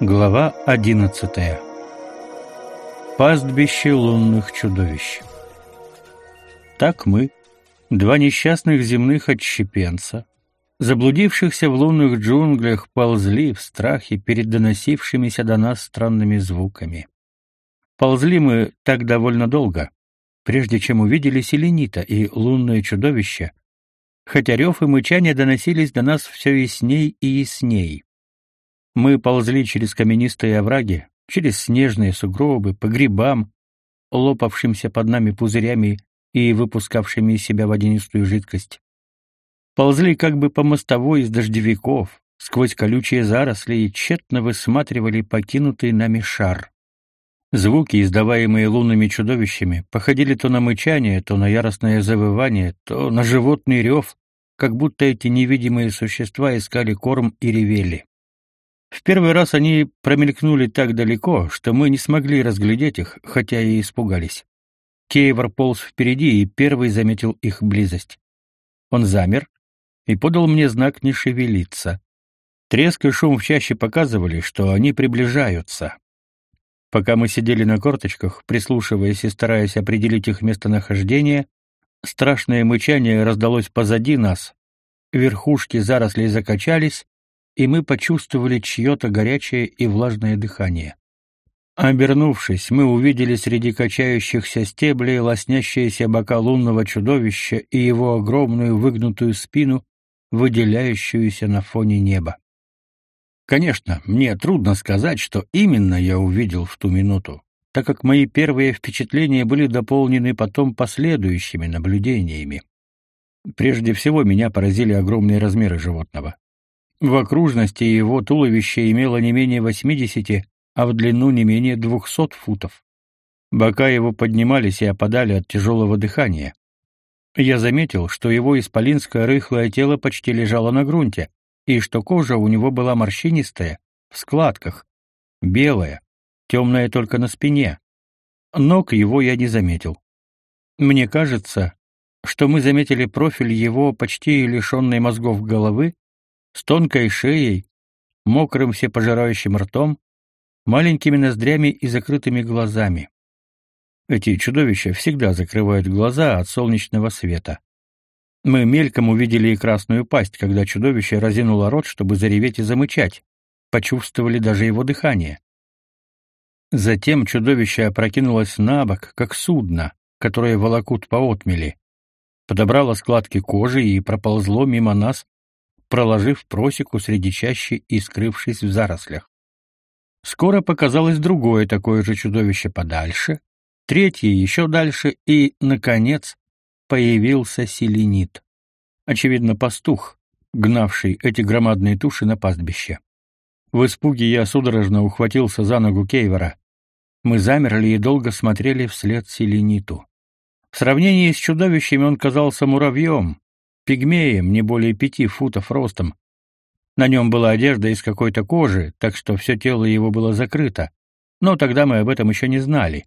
Глава 11. Пастбище лунных чудовищ. Так мы, два несчастных земных отщепенца, заблудившихся в лунных джунглях, ползли в страхе перед доносившимися до нас странными звуками. Ползли мы так довольно долго, прежде чем увидели селенита и лунное чудовище, хотя рев и мычание доносились до нас все ясней и ясней. Мы ползли через каменистые овраги, через снежные сугробы, по грибам, лопавшимся под нами пузырями и выпускавшими из себя водянистую жидкость. Ползли как бы по мостовой из дождевиков, сквозь колючие заросли и тщетно высматривали покинутый нами шар. Звуки, издаваемые лунными чудовищами, походили то на мычание, то на яростное завывание, то на животный рев, как будто эти невидимые существа искали корм и ревели. В первый раз они промелькнули так далеко, что мы не смогли разглядеть их, хотя и испугались. Кейвор полз впереди и первый заметил их близость. Он замер и подал мне знак не шевелиться. Треск и шум в чаще показывали, что они приближаются. Пока мы сидели на корточках, прислушиваясь и стараясь определить их местонахождение, страшное мычание раздалось позади нас. Верхушки зарослей закачались, и мы почувствовали чье-то горячее и влажное дыхание. Обернувшись, мы увидели среди качающихся стеблей лоснящиеся бока лунного чудовища и его огромную выгнутую спину, выделяющуюся на фоне неба. Конечно, мне трудно сказать, что именно я увидел в ту минуту, так как мои первые впечатления были дополнены потом последующими наблюдениями. Прежде всего меня поразили огромные размеры животного. В окружности его туловище имело не менее 80, а в длину не менее 200 футов. Бока его поднимались и опадали от тяжелого дыхания. Я заметил, что его исполинское рыхлое тело почти лежало на грунте, и что кожа у него была морщинистая, в складках, белая, темная только на спине. Ног его я не заметил. Мне кажется, что мы заметили профиль его почти лишенной мозгов головы, с тонкой шеей, мокрым всепожирающим ртом, маленькими ноздрями и закрытыми глазами. Эти чудовища всегда закрывают глаза от солнечного света. Мы мельком увидели и красную пасть, когда чудовище разинуло рот, чтобы зареветь и замычать. Почувствовали даже его дыхание. Затем чудовище опрокинулось на бок, как судно, которое волокут по отмели. Подобрало складки кожи и проползло мимо нас, проложив просеку среди чащи и скрывшись в зарослях. Скоро показалось другое такое же чудовище подальше, третье еще дальше и, наконец, появился селенит. Очевидно, пастух, гнавший эти громадные туши на пастбище. В испуге я судорожно ухватился за ногу Кейвора. Мы замерли и долго смотрели вслед селениту. В сравнении с чудовищами он казался муравьем, пигмеем не более пяти футов ростом. На нем была одежда из какой-то кожи, так что все тело его было закрыто. Но тогда мы об этом еще не знали.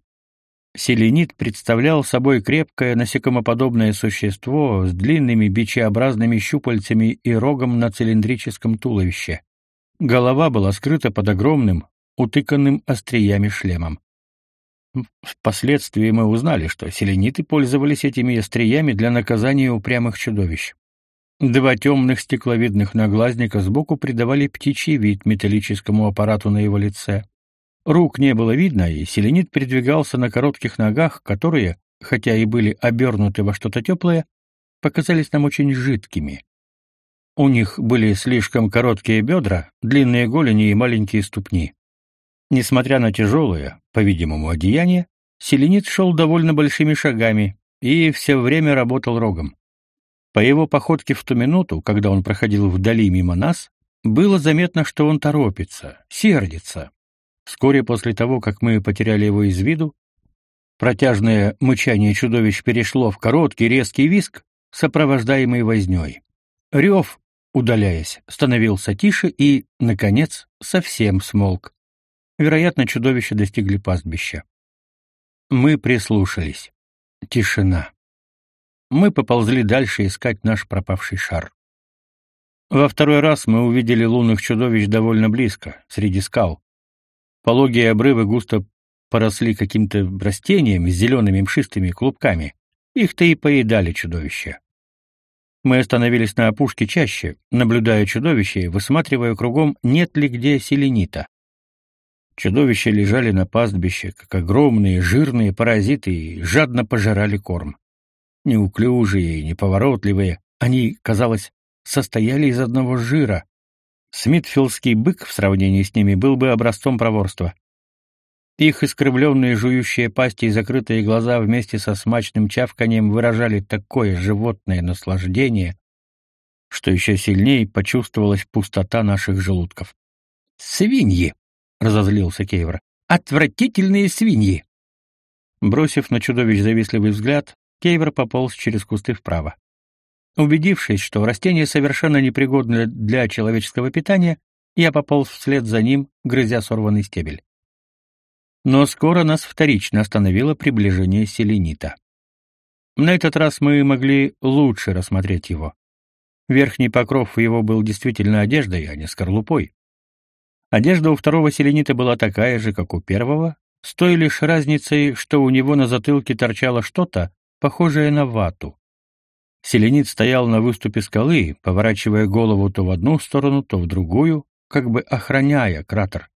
Селенит представлял собой крепкое насекомоподобное существо с длинными бичеобразными щупальцами и рогом на цилиндрическом туловище. Голова была скрыта под огромным, утыканным остриями шлемом. Впоследствии мы узнали, что селениты пользовались этими остриями для наказания упрямых чудовищ. Два темных стекловидных наглазника сбоку придавали птичий вид металлическому аппарату на его лице. Рук не было видно, и селенит передвигался на коротких ногах, которые, хотя и были обернуты во что-то теплое, показались нам очень жидкими. У них были слишком короткие бедра, длинные голени и маленькие ступни. Несмотря на тяжелое, по-видимому, одеяние, селенит шел довольно большими шагами и все время работал рогом. По его походке в ту минуту, когда он проходил вдали мимо нас, было заметно, что он торопится, сердится. Вскоре после того, как мы потеряли его из виду, протяжное мычание чудовищ перешло в короткий резкий визг, сопровождаемый вознёй. Рев, удаляясь, становился тише и, наконец, совсем смолк. Вероятно, чудовища достигли пастбища. Мы прислушались. Тишина. Мы поползли дальше искать наш пропавший шар. Во второй раз мы увидели лунных чудовищ довольно близко, среди скал. Пологие обрывы густо поросли каким-то растением с зелеными мшистыми клубками. Их-то и поедали чудовища. Мы остановились на опушке чаще, наблюдая чудовище и высматривая кругом, нет ли где селенита. Чудовища лежали на пастбище, как огромные жирные паразиты, и жадно пожирали корм. Неуклюжие и неповоротливые, они, казалось, состояли из одного жира. Смитфилдский бык в сравнении с ними был бы образцом проворства. Их искривленные жующие пасти и закрытые глаза вместе со смачным чавканием выражали такое животное наслаждение, что еще сильнее почувствовалась пустота наших желудков. «Свиньи!» — разозлился Кейвор. «Отвратительные свиньи!» Бросив на чудовищ завистливый взгляд, Кейвор пополз через кусты вправо. Убедившись, что растение совершенно непригодно для человеческого питания, я пополз вслед за ним, грызя сорванный стебель. Но скоро нас вторично остановило приближение селенита. На этот раз мы могли лучше рассмотреть его. Верхний покров его был действительно одеждой, а не скорлупой. Одежда у второго селенита была такая же, как у первого, с той лишь разницей, что у него на затылке торчало что-то, похожее на вату. Селенит стоял на выступе скалы, поворачивая голову то в одну сторону, то в другую, как бы охраняя кратер.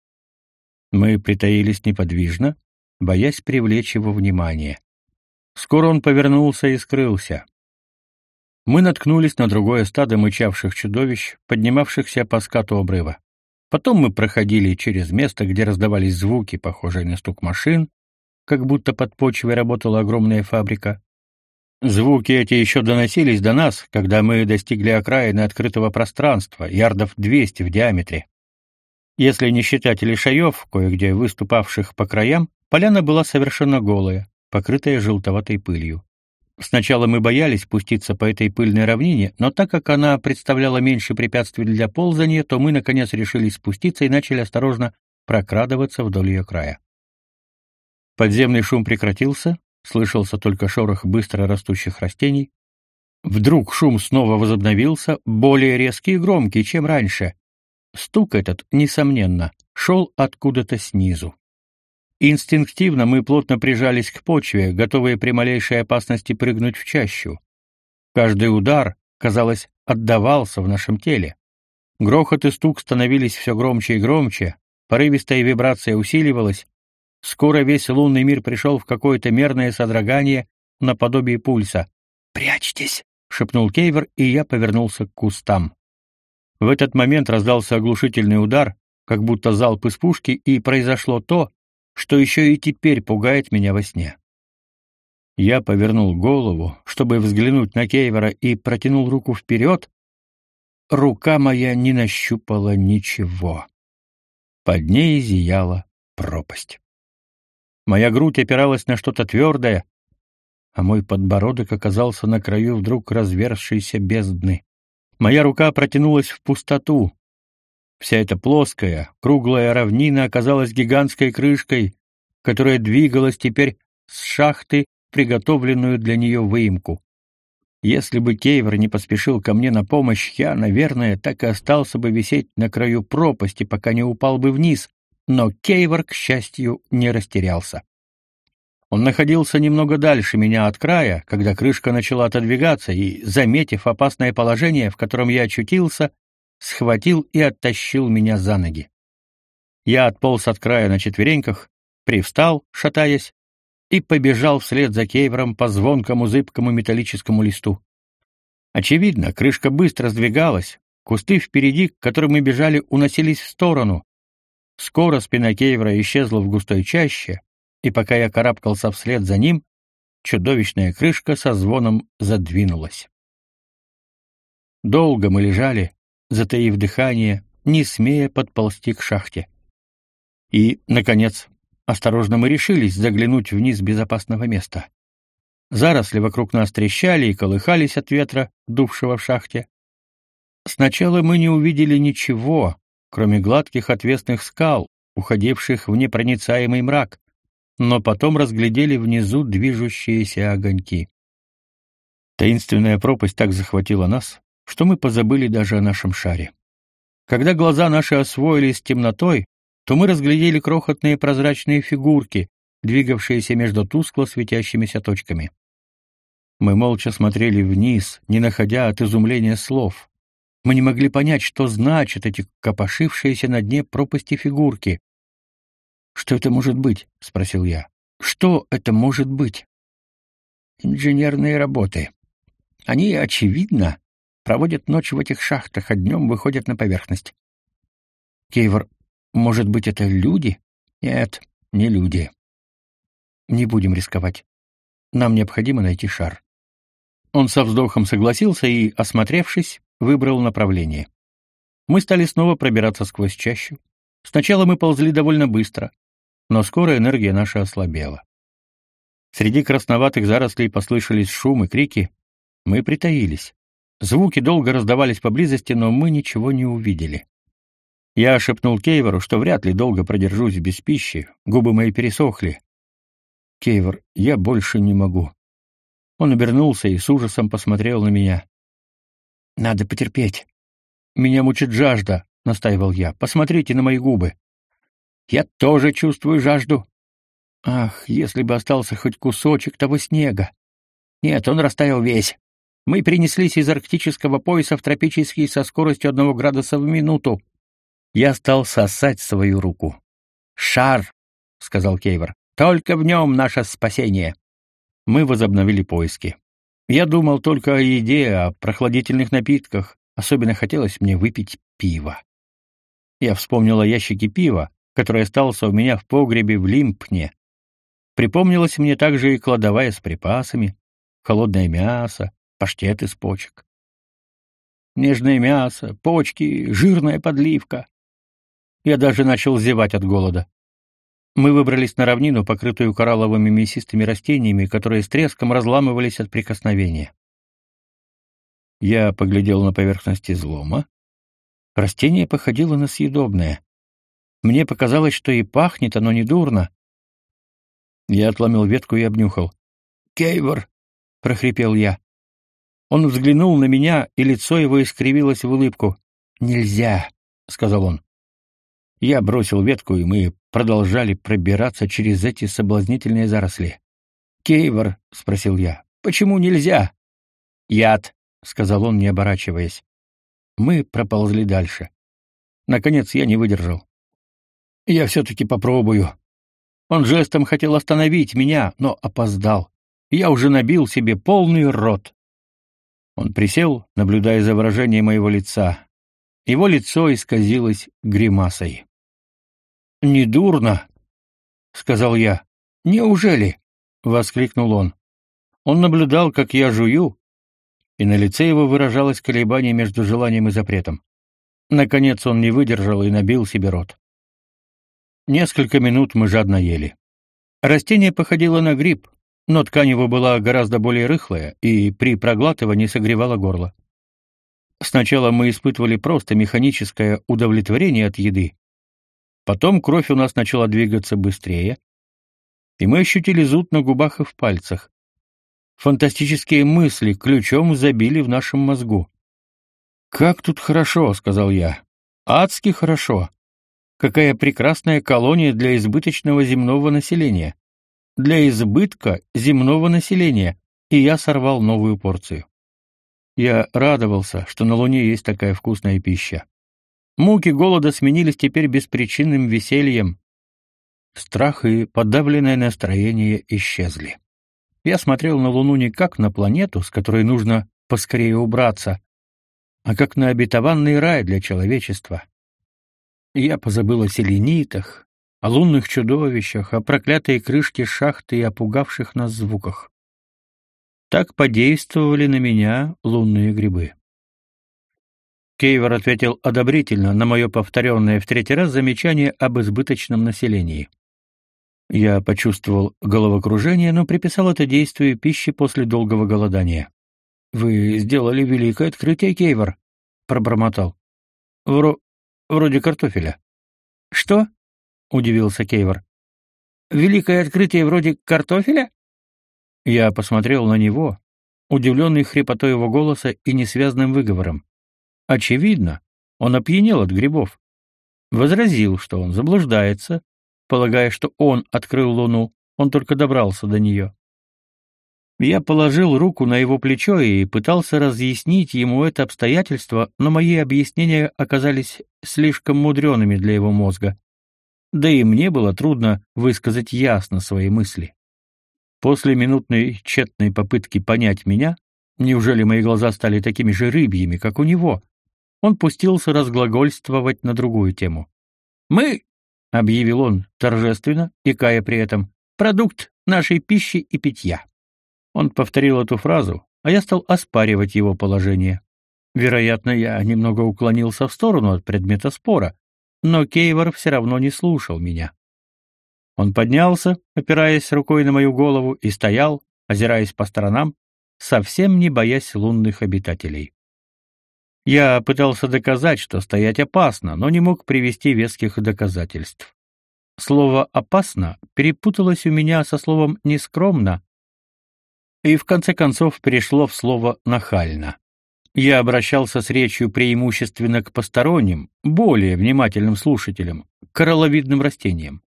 Мы притаились неподвижно, боясь привлечь его внимание. Скоро он повернулся и скрылся. Мы наткнулись на другое стадо мычавших чудовищ, поднимавшихся по скату обрыва. Потом мы проходили через место, где раздавались звуки, похожие на стук машин, как будто под почвой работала огромная фабрика. Звуки эти еще доносились до нас, когда мы достигли окраины открытого пространства, ярдов 200 в диаметре. Если не считать лишаев, кое-где выступавших по краям, поляна была совершенно голая, покрытая желтоватой пылью. Сначала мы боялись спуститься по этой пыльной равнине, но так как она представляла меньше препятствий для ползания, то мы наконец решили спуститься и начали осторожно прокрадываться вдоль ее края. Подземный шум прекратился, слышался только шорох быстро растущих растений. Вдруг шум снова возобновился, более резкий и громкий, чем раньше. Стук этот, несомненно, шел откуда-то снизу. Инстинктивно мы плотно прижались к почве, готовые при малейшей опасности прыгнуть в чащу. Каждый удар, казалось, отдавался в нашем теле. Грохот и стук становились все громче и громче, порывистая вибрация усиливалась. Скоро весь лунный мир пришел в какое-то мерное содрогание наподобие пульса. «Прячьтесь!» — шепнул Кейвер, и я повернулся к кустам. В этот момент раздался оглушительный удар, как будто залп из пушки, и произошло то, что еще и теперь пугает меня во сне. Я повернул голову, чтобы взглянуть на Кейвера, и протянул руку вперед. Рука моя не нащупала ничего. Под ней зияла пропасть. Моя грудь опиралась на что-то твердое, а мой подбородок оказался на краю вдруг разверзшейся бездны. Моя рука протянулась в пустоту. Вся эта плоская, круглая равнина оказалась гигантской крышкой, которая двигалась теперь с шахты, приготовленную для нее выемку. Если бы Кейвер не поспешил ко мне на помощь, я, наверное, так и остался бы висеть на краю пропасти, пока не упал бы вниз, но Кейвер, к счастью, не растерялся. Он находился немного дальше меня от края, когда крышка начала отодвигаться, и, заметив опасное положение, в котором я очутился, схватил и оттащил меня за ноги. Я отполз от края на четвереньках, привстал, шатаясь, и побежал вслед за Кейвером по звонкому зыбкому металлическому листу. Очевидно, крышка быстро сдвигалась, кусты впереди, к которым мы бежали, уносились в сторону. Скоро спина Кейвера исчезла в густой чаще, и пока я карабкался вслед за ним, чудовищная крышка со звоном задвинулась. Долго мы лежали, затаив дыхание, не смея подползти к шахте. И, наконец, осторожно мы решились заглянуть вниз безопасного места. Заросли вокруг нас трещали и колыхались от ветра, дувшего в шахте. Сначала мы не увидели ничего, кроме гладких отвесных скал, уходивших в непроницаемый мрак но потом разглядели внизу движущиеся огоньки. Таинственная пропасть так захватила нас, что мы позабыли даже о нашем шаре. Когда глаза наши освоились с темнотой, то мы разглядели крохотные прозрачные фигурки, двигавшиеся между тускло светящимися точками. Мы молча смотрели вниз, не находя от изумления слов. Мы не могли понять, что значат эти копошившиеся на дне пропасти фигурки. «Что это может быть?» — спросил я. «Что это может быть?» «Инженерные работы. Они, очевидно, проводят ночь в этих шахтах, а днем выходят на поверхность». «Кейвор, может быть, это люди?» «Нет, не люди. Не будем рисковать. Нам необходимо найти шар». Он со вздохом согласился и, осмотревшись, выбрал направление. Мы стали снова пробираться сквозь чащу. Сначала мы ползли довольно быстро, но скоро энергия наша ослабела. Среди красноватых зарослей послышались шум и крики. Мы притаились. Звуки долго раздавались поблизости, но мы ничего не увидели. Я шепнул Кейвору, что вряд ли долго продержусь без пищи, губы мои пересохли. «Кейвор, я больше не могу». Он обернулся и с ужасом посмотрел на меня. «Надо потерпеть. Меня мучит жажда», — настаивал я. «Посмотрите на мои губы». «Я тоже чувствую жажду». «Ах, если бы остался хоть кусочек того снега!» «Нет, он растаял весь. Мы перенеслись из арктического пояса в тропический со скоростью одного градуса в минуту. Я стал сосать свою руку. «Шар!» — сказал Кейвор. «Только в нем наше спасение!» Мы возобновили поиски. Я думал только о еде, о прохладительных напитках. Особенно хотелось мне выпить пиво. Я вспомнил о ящике пива, который остался у меня в погребе в Лимпне. Припомнилась мне также и кладовая с припасами, холодное мясо, паштет из почек. Нежное мясо, почки, жирная подливка. Я даже начал зевать от голода. Мы выбрались на равнину, покрытую коралловыми мясистыми растениями, которые с треском разламывались от прикосновения. Я поглядел на поверхность излома. Растение походило на съедобное. Мне показалось, что и пахнет оно недурно. Я отломил ветку и обнюхал. «Кейвор!» — прохрипел я. Он взглянул на меня, и лицо его искривилось в улыбку. «Нельзя!» — сказал он. Я бросил ветку, и мы продолжали пробираться через эти соблазнительные заросли. «Кейвор», — спросил я, — «почему нельзя?» «Яд», — сказал он, не оборачиваясь. Мы проползли дальше. Наконец я не выдержал. «Я все-таки попробую». Он жестом хотел остановить меня, но опоздал. Я уже набил себе полный рот. Он присел, наблюдая за выражением моего лица. Его лицо исказилось гримасой. «Недурно», — сказал я. «Неужели?» — воскликнул он. Он наблюдал, как я жую, и на лице его выражалось колебание между желанием и запретом. Наконец он не выдержал и набил себе рот. Несколько минут мы жадно ели. Растение походило на гриб, но ткань его была гораздо более рыхлая и при проглатывании согревала горло. Сначала мы испытывали просто механическое удовлетворение от еды, Потом кровь у нас начала двигаться быстрее, и мы ощутили зуд на губах и в пальцах. Фантастические мысли ключом забили в нашем мозгу. «Как тут хорошо», — сказал я. «Адски хорошо. Какая прекрасная колония для избыточного земного населения. Для избытка земного населения». И я сорвал новую порцию. Я радовался, что на Луне есть такая вкусная пища. Муки голода сменились теперь беспричинным весельем. Страх и подавленное настроение исчезли. Я смотрел на Луну не как на планету, с которой нужно поскорее убраться, а как на обетованный рай для человечества. Я позабыл о селенитах, о лунных чудовищах, о проклятой крышке шахты и о пугавших нас звуках. Так подействовали на меня лунные грибы. Кейвор ответил одобрительно на мое повторенное в третий раз замечание об избыточном населении. Я почувствовал головокружение, но приписал это действию пищи после долгого голодания. «Вы сделали великое открытие, Кейвор», — пробормотал. «Вро... вроде картофеля». «Что?» — удивился Кейвор. «Великое открытие вроде картофеля?» Я посмотрел на него, удивленный хрипотой его голоса и несвязным выговором. Очевидно, он опьянел от грибов. возразил, что он заблуждается, полагая, что он открыл луну, он только добрался до нее. Я положил руку на его плечо и пытался разъяснить ему это обстоятельство, но мои объяснения оказались слишком мудреными для его мозга. Да и мне было трудно высказать ясно свои мысли. После минутной тщетной попытки понять меня, неужели мои глаза стали такими же рыбьими, как у него, он пустился разглагольствовать на другую тему. «Мы», — объявил он торжественно, икая при этом, — «продукт нашей пищи и питья». Он повторил эту фразу, а я стал оспаривать его положение. Вероятно, я немного уклонился в сторону от предмета спора, но Кейвор все равно не слушал меня. Он поднялся, опираясь рукой на мою голову, и стоял, озираясь по сторонам, совсем не боясь лунных обитателей. Я пытался доказать, что стоять опасно, но не мог привести веских доказательств. Слово «опасно» перепуталось у меня со словом «нескромно», и в конце концов перешло в слово «нахально». Я обращался с речью преимущественно к посторонним, более внимательным слушателям, к коралловидным растениям.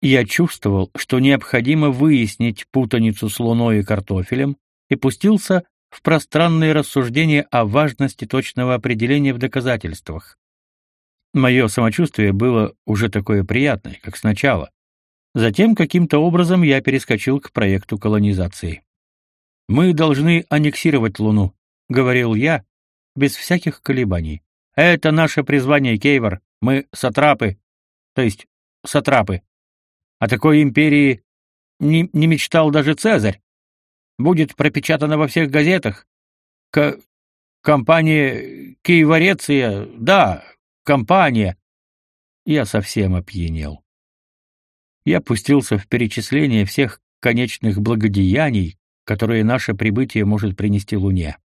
Я чувствовал, что необходимо выяснить путаницу с луной и картофелем, и пустился в пространные рассуждения о важности точного определения в доказательствах. Мое самочувствие было уже такое приятное, как сначала. Затем каким-то образом я перескочил к проекту колонизации. Мы должны аннексировать Луну, говорил я, без всяких колебаний. Это наше призвание, Кейвор. Мы сатрапы, то есть сатрапы. О такой империи не, не мечтал даже Цезарь. Будет пропечатано во всех газетах. К компания Киевореция, да, компания. Я совсем опьянел. Я пустился в перечисление всех конечных благодеяний, которые наше прибытие может принести Луне.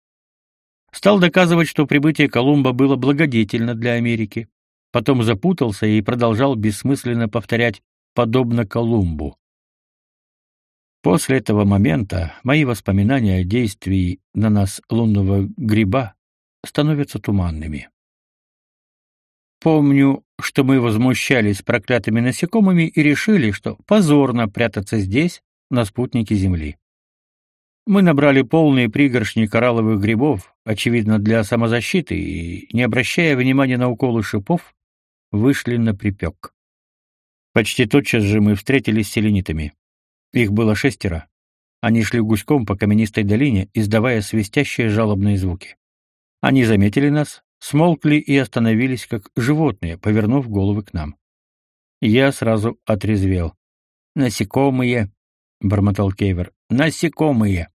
Стал доказывать, что прибытие Колумба было благодетельно для Америки. Потом запутался и продолжал бессмысленно повторять «подобно Колумбу». После этого момента мои воспоминания о действии на нас лунного гриба становятся туманными. Помню, что мы возмущались проклятыми насекомыми и решили, что позорно прятаться здесь, на спутнике Земли. Мы набрали полные пригоршни коралловых грибов, очевидно, для самозащиты, и, не обращая внимания на уколы шипов, вышли на припек. Почти тотчас же мы встретились с селенитами. Их было шестеро. Они шли гуськом по каменистой долине, издавая свистящие жалобные звуки. Они заметили нас, смолкли и остановились, как животные, повернув головы к нам. Я сразу отрезвел. «Насекомые», — бормотал Кейвер, — «насекомые»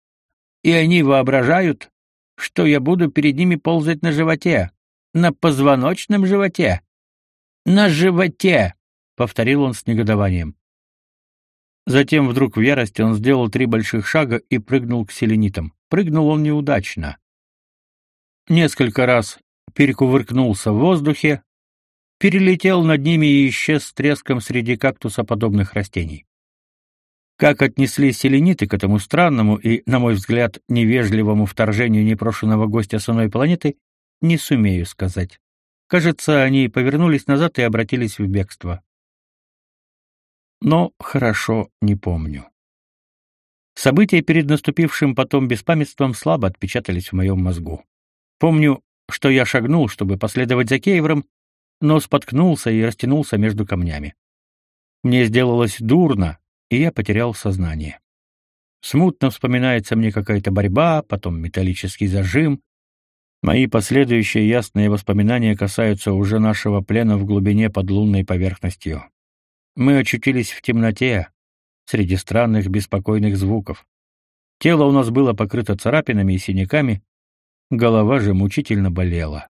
и они воображают, что я буду перед ними ползать на животе, на позвоночном животе. На животе, повторил он с негодованием. Затем вдруг в ярости он сделал три больших шага и прыгнул к селенитам. Прыгнул он неудачно. Несколько раз перекувыркнулся в воздухе, перелетел над ними и исчез с треском среди кактусоподобных растений. Как отнеслись селениты к этому странному и, на мой взгляд, невежливому вторжению непрошенного гостя с иной планеты, не сумею сказать. Кажется, они повернулись назад и обратились в бегство. Но хорошо не помню. События перед наступившим потом беспамятством слабо отпечатались в моем мозгу. Помню, что я шагнул, чтобы последовать за Кейвером, но споткнулся и растянулся между камнями. Мне сделалось дурно, и я потерял сознание. Смутно вспоминается мне какая-то борьба, потом металлический зажим. Мои последующие ясные воспоминания касаются уже нашего плена в глубине под лунной поверхностью. Мы очутились в темноте, среди странных беспокойных звуков. Тело у нас было покрыто царапинами и синяками, голова же мучительно болела.